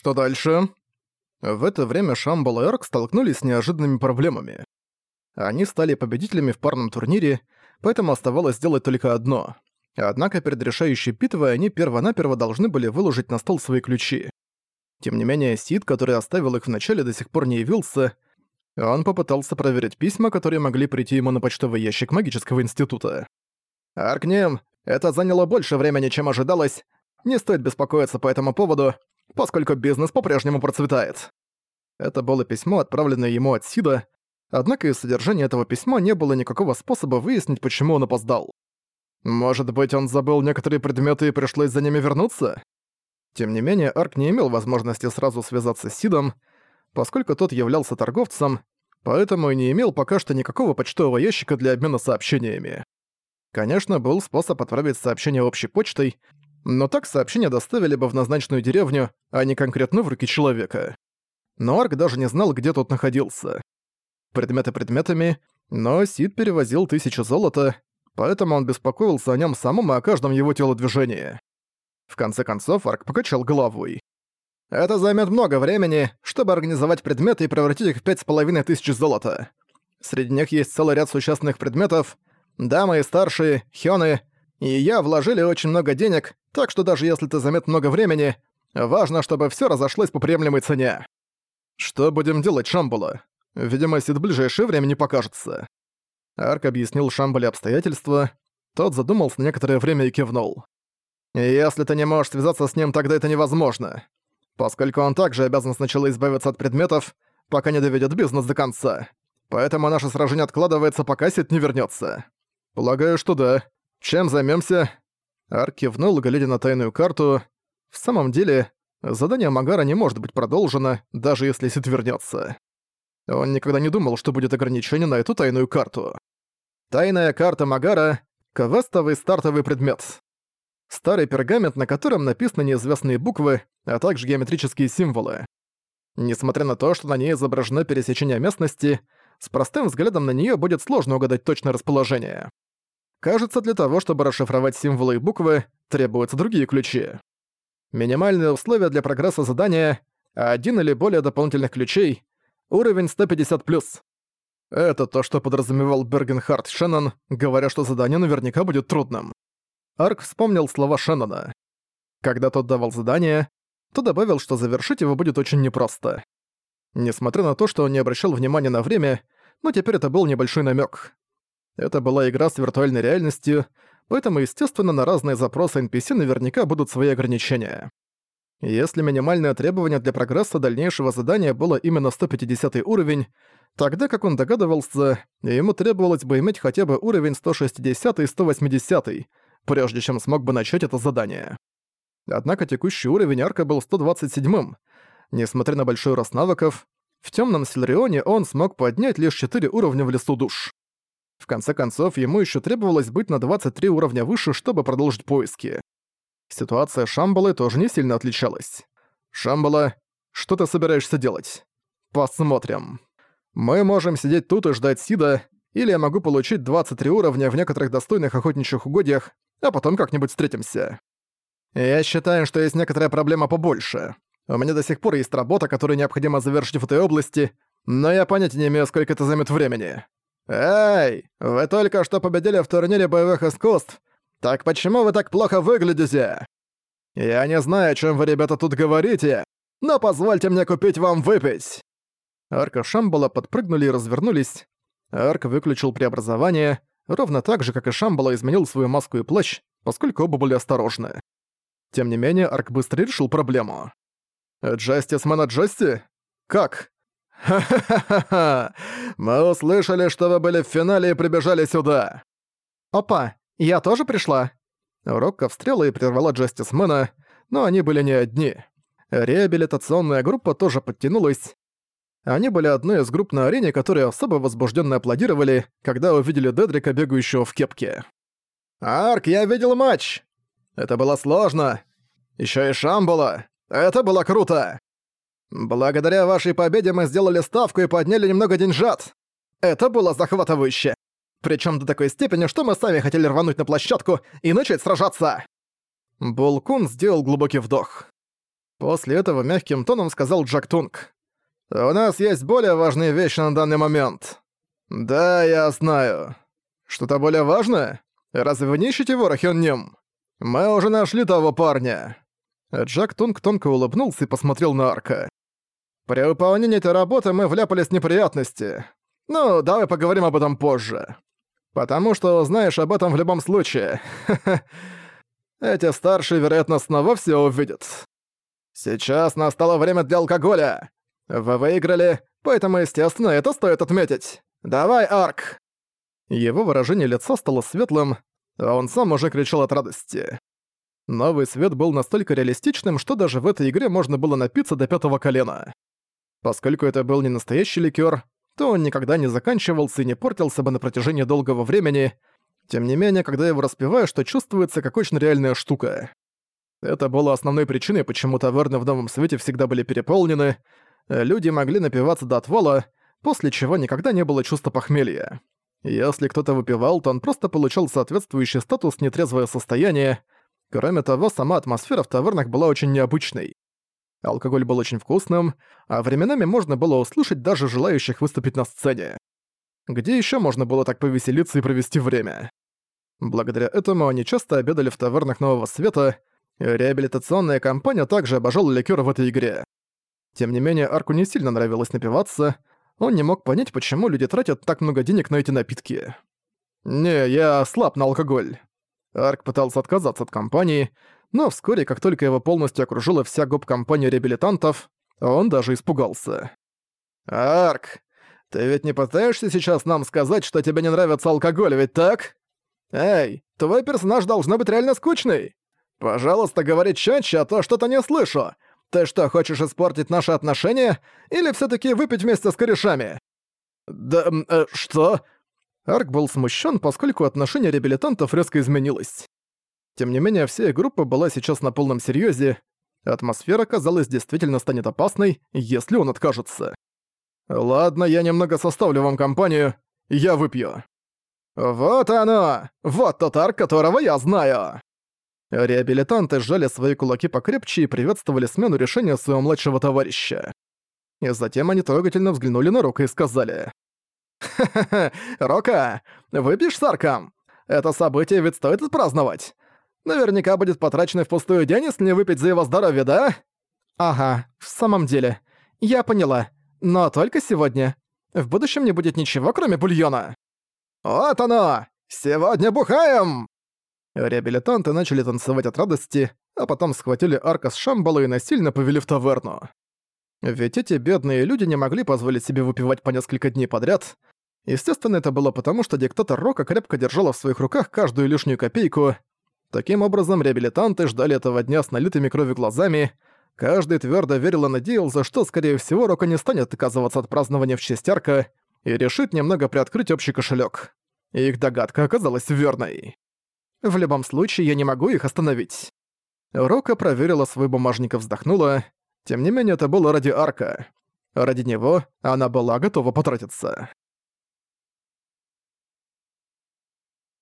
Что дальше? В это время Шамбал и Эрк столкнулись с неожиданными проблемами. Они стали победителями в парном турнире, поэтому оставалось сделать только одно. Однако перед решающей битвой они перво-наперво должны были выложить на стол свои ключи. Тем не менее, Сид, который оставил их вначале, до сих пор не явился. Он попытался проверить письма, которые могли прийти ему на почтовый ящик магического института. «Аркнем, это заняло больше времени, чем ожидалось. Не стоит беспокоиться по этому поводу, поскольку бизнес по-прежнему процветает». Это было письмо, отправленное ему от Сида, однако из содержания этого письма не было никакого способа выяснить, почему он опоздал. Может быть, он забыл некоторые предметы и пришлось за ними вернуться? Тем не менее, Арк не имел возможности сразу связаться с Сидом, поскольку тот являлся торговцем, поэтому и не имел пока что никакого почтового ящика для обмена сообщениями. Конечно, был способ отправить сообщение общей почтой, но так сообщение доставили бы в назначенную деревню, а не конкретно в руки человека. Но Арк даже не знал, где тот находился. Предметы предметами, но Сид перевозил тысячу золота, поэтому он беспокоился о нем самом и о каждом его телодвижении. В конце концов, Арк покачал головой. «Это займет много времени, чтобы организовать предметы и превратить их в пять с половиной тысяч золота. Среди них есть целый ряд существенных предметов. Дамы и старшие, хёны и я вложили очень много денег, так что даже если это займет много времени, важно, чтобы все разошлось по приемлемой цене. Что будем делать, Шамбула? Видимо, Сид в ближайшее время не покажется. Арк объяснил Шамбале обстоятельства. Тот задумался на некоторое время и кивнул. «Если ты не можешь связаться с ним, тогда это невозможно. Поскольку он также обязан сначала избавиться от предметов, пока не доведет бизнес до конца. Поэтому наше сражение откладывается, пока Сид не вернется. Полагаю, что да. Чем займемся? Арк кивнул, глядя на тайную карту. В самом деле, задание Магара не может быть продолжено, даже если Сид вернется. Он никогда не думал, что будет ограничение на эту тайную карту. Тайная карта Магара — квестовый стартовый предмет. Старый пергамент, на котором написаны неизвестные буквы, а также геометрические символы. Несмотря на то, что на ней изображено пересечение местности, с простым взглядом на нее будет сложно угадать точное расположение. Кажется, для того, чтобы расшифровать символы и буквы, требуются другие ключи. Минимальные условия для прогресса задания — один или более дополнительных ключей, уровень 150+. Это то, что подразумевал Бергенхард Шеннон, говоря, что задание наверняка будет трудным. Арк вспомнил слова Шеннона. Когда тот давал задание, то добавил, что завершить его будет очень непросто. Несмотря на то, что он не обращал внимания на время, но теперь это был небольшой намек. Это была игра с виртуальной реальностью, поэтому, естественно, на разные запросы NPC наверняка будут свои ограничения. Если минимальное требование для прогресса дальнейшего задания было именно 150 уровень, тогда, как он догадывался, ему требовалось бы иметь хотя бы уровень 160 и 180, прежде чем смог бы начать это задание. Однако текущий уровень арка был 127-м. Несмотря на большой рост навыков, в темном Силрионе он смог поднять лишь 4 уровня в лесу душ. В конце концов, ему еще требовалось быть на 23 уровня выше, чтобы продолжить поиски. Ситуация Шамбалы тоже не сильно отличалась. «Шамбала, что ты собираешься делать?» «Посмотрим. Мы можем сидеть тут и ждать Сида, или я могу получить 23 уровня в некоторых достойных охотничьих угодьях, а потом как-нибудь встретимся. Я считаю, что есть некоторая проблема побольше. У меня до сих пор есть работа, которую необходимо завершить в этой области, но я понятия не имею, сколько это займет времени. «Эй, вы только что победили в турнире боевых искусств. Так почему вы так плохо выглядите? Я не знаю, о чем вы, ребята, тут говорите, но позвольте мне купить вам выпить!» Арка Шамбала подпрыгнули и развернулись. Арк выключил преобразование, ровно так же, как и Шамбала изменил свою маску и плащ, поскольку оба были осторожны. Тем не менее, Арк быстро решил проблему. «Джастис Мэна Джасти? Как? «Ха-ха-ха-ха! Мы услышали, что вы были в финале и прибежали сюда!» «Опа, я тоже пришла?» Рокко встрела и прервала Джастисмена, но они были не одни. Реабилитационная группа тоже подтянулась. Они были одной из групп на арене, которые особо возбужденно аплодировали, когда увидели Дедрика, бегающего в кепке. «Арк, я видел матч! Это было сложно! Еще и Шамбала! Это было круто!» Благодаря вашей победе мы сделали ставку и подняли немного деньжат. Это было захватывающе. Причем до такой степени, что мы сами хотели рвануть на площадку и начать сражаться. Булкун сделал глубокий вдох. После этого мягким тоном сказал Джак Тунг. «У нас есть более важные вещи на данный момент». «Да, я знаю. Что-то более важное? Разве вы не ищете вора Хён Мы уже нашли того парня». Джак Тунг тонко улыбнулся и посмотрел на Арка. «При выполнении этой работы мы вляпались в неприятности. Ну, давай поговорим об этом позже. Потому что узнаешь об этом в любом случае. Эти старшие, вероятно, снова все увидят. Сейчас настало время для алкоголя. Вы выиграли, поэтому, естественно, это стоит отметить. Давай, Арк!» Его выражение лица стало светлым, а он сам уже кричал от радости. Новый свет был настолько реалистичным, что даже в этой игре можно было напиться до пятого колена. Поскольку это был не настоящий ликёр, то он никогда не заканчивался и не портился бы на протяжении долгого времени. Тем не менее, когда его распиваешь, то чувствуется как очень реальная штука. Это было основной причиной, почему таверны в Новом Свете всегда были переполнены, люди могли напиваться до отвала, после чего никогда не было чувства похмелья. Если кто-то выпивал, то он просто получал соответствующий статус нетрезвое состояние. Кроме того, сама атмосфера в тавернах была очень необычной. Алкоголь был очень вкусным, а временами можно было услышать даже желающих выступить на сцене. Где еще можно было так повеселиться и провести время? Благодаря этому они часто обедали в тавернах Нового Света, реабилитационная компания также обожала ликёр в этой игре. Тем не менее, Арку не сильно нравилось напиваться, он не мог понять, почему люди тратят так много денег на эти напитки. «Не, я слаб на алкоголь». Арк пытался отказаться от компании, но вскоре, как только его полностью окружила вся гоп-компания реабилитантов, он даже испугался. «Арк, ты ведь не пытаешься сейчас нам сказать, что тебе не нравится алкоголь, ведь так? Эй, твой персонаж должно быть реально скучный. Пожалуйста, говори чаще, а то что-то не слышу. Ты что, хочешь испортить наши отношения? Или все таки выпить вместе с корешами?» «Да... Э, что?» Арк был смущен, поскольку отношение реабилитантов резко изменилось. Тем не менее, вся группа была сейчас на полном серьезе. Атмосфера, казалось, действительно станет опасной, если он откажется. «Ладно, я немного составлю вам компанию. Я выпью». «Вот оно! Вот тот арк, которого я знаю!» Реабилитанты сжали свои кулаки покрепче и приветствовали смену решения своего младшего товарища. И затем они трогательно взглянули на Рока и сказали. «Ха-ха-ха, Рока, выпьешь с Арком? Это событие ведь стоит отпраздновать. Наверняка будет потрачено впустую день, если не выпить за его здоровье, да?» «Ага, в самом деле. Я поняла. Но только сегодня. В будущем не будет ничего, кроме бульона». «Вот оно! Сегодня бухаем!» Реабилитанты начали танцевать от радости, а потом схватили Арка с Шамбала и насильно повели в таверну. Ведь эти бедные люди не могли позволить себе выпивать по несколько дней подряд. Естественно, это было потому, что диктатор Рока крепко держала в своих руках каждую лишнюю копейку. Таким образом, реабилитанты ждали этого дня с налитыми кровью глазами. Каждый твердо верил и надеялся, что, скорее всего, Рока не станет отказываться от празднования в честь Арка и решит немного приоткрыть общий кошелек. Их догадка оказалась верной. В любом случае, я не могу их остановить». Рока проверила свой бумажник и вздохнула. Тем не менее, это было ради Арка. Ради него она была готова потратиться.